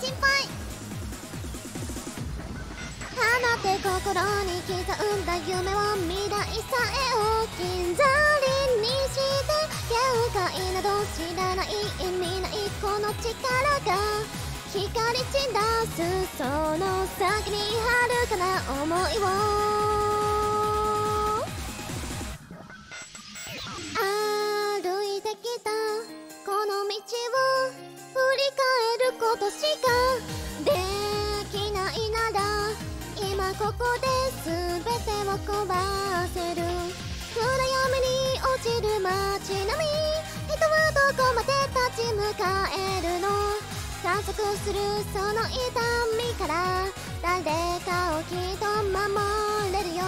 心配。放て心に刻んだ夢を未来さえ置き去りにして境界など知らない意味ないこの力が光り散らすその先に遥かな思いを歩いてきたこの道を振り返ることしかここで全てを壊せる。暗闇に落ちる街並み。人はどこまで立ち向かえるの？加速するその痛みから。誰かをきっと守れるよ。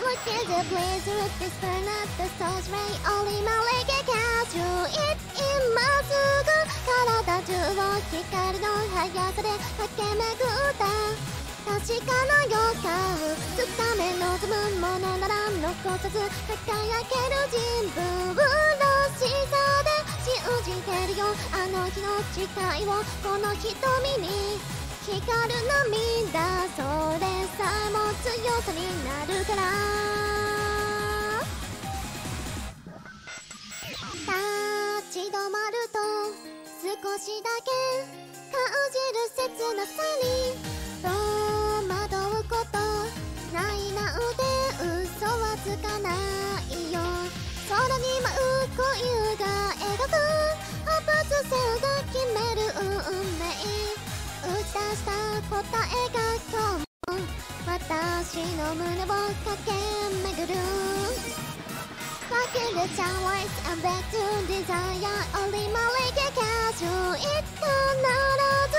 Look at the place with this burn up the stars ray Only my leg catch you It 今すぐ体中を光の速さで駆け巡った。確かな予感つかめ望むものなら残さず輝ける人文らしさで信じてるよ。あの日の誓いをこの瞳に光る涙それさえも強さになるから。立ち止まると少しだけ感じる切なさに恋が描くアパスが決める運命。打ち出した答えが今日も私の胸を駆け巡る。負けるチャンワイスアンベッドデザイアオリマリケケジュイッドならず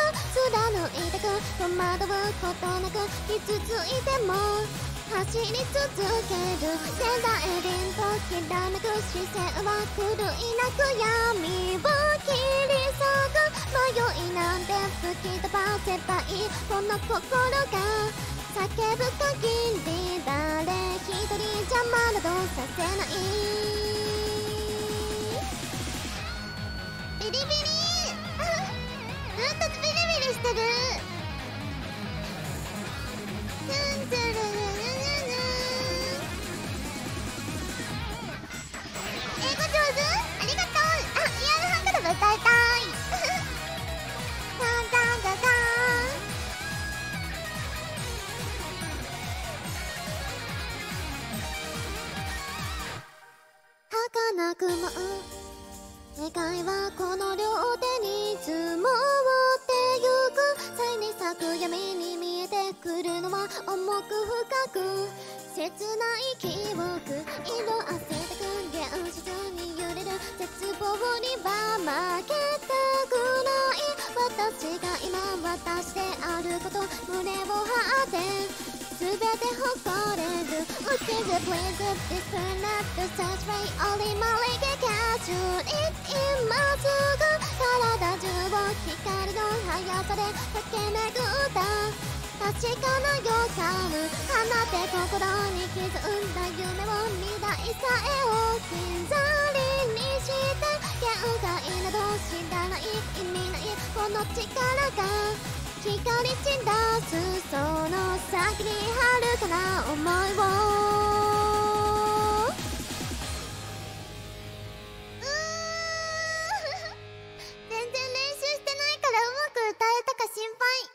貫いてく戸惑うことなく傷ついても。走り続ける世代輪ときらめく視線は狂いなく闇を切り裂く迷いなんて吹き飛ばせばいいこの心が叫ぶ限り誰一人邪魔などさせないビリビリうんとビリビリしてるツンツル重く深く切ない記憶色あせてく現実に揺れる絶望には負けたくない私が今私であること胸を張って全て誇れる Look at the blaze of this burn up the stars ray Only my leg catch you. It 今すぐ体中を光の速さで駆け巡った。確かな予感放て心に刻んだ夢を未来さえを置き去りにして限界など知らない。意味ないこの力が光り散らすその先に遥かな思いを。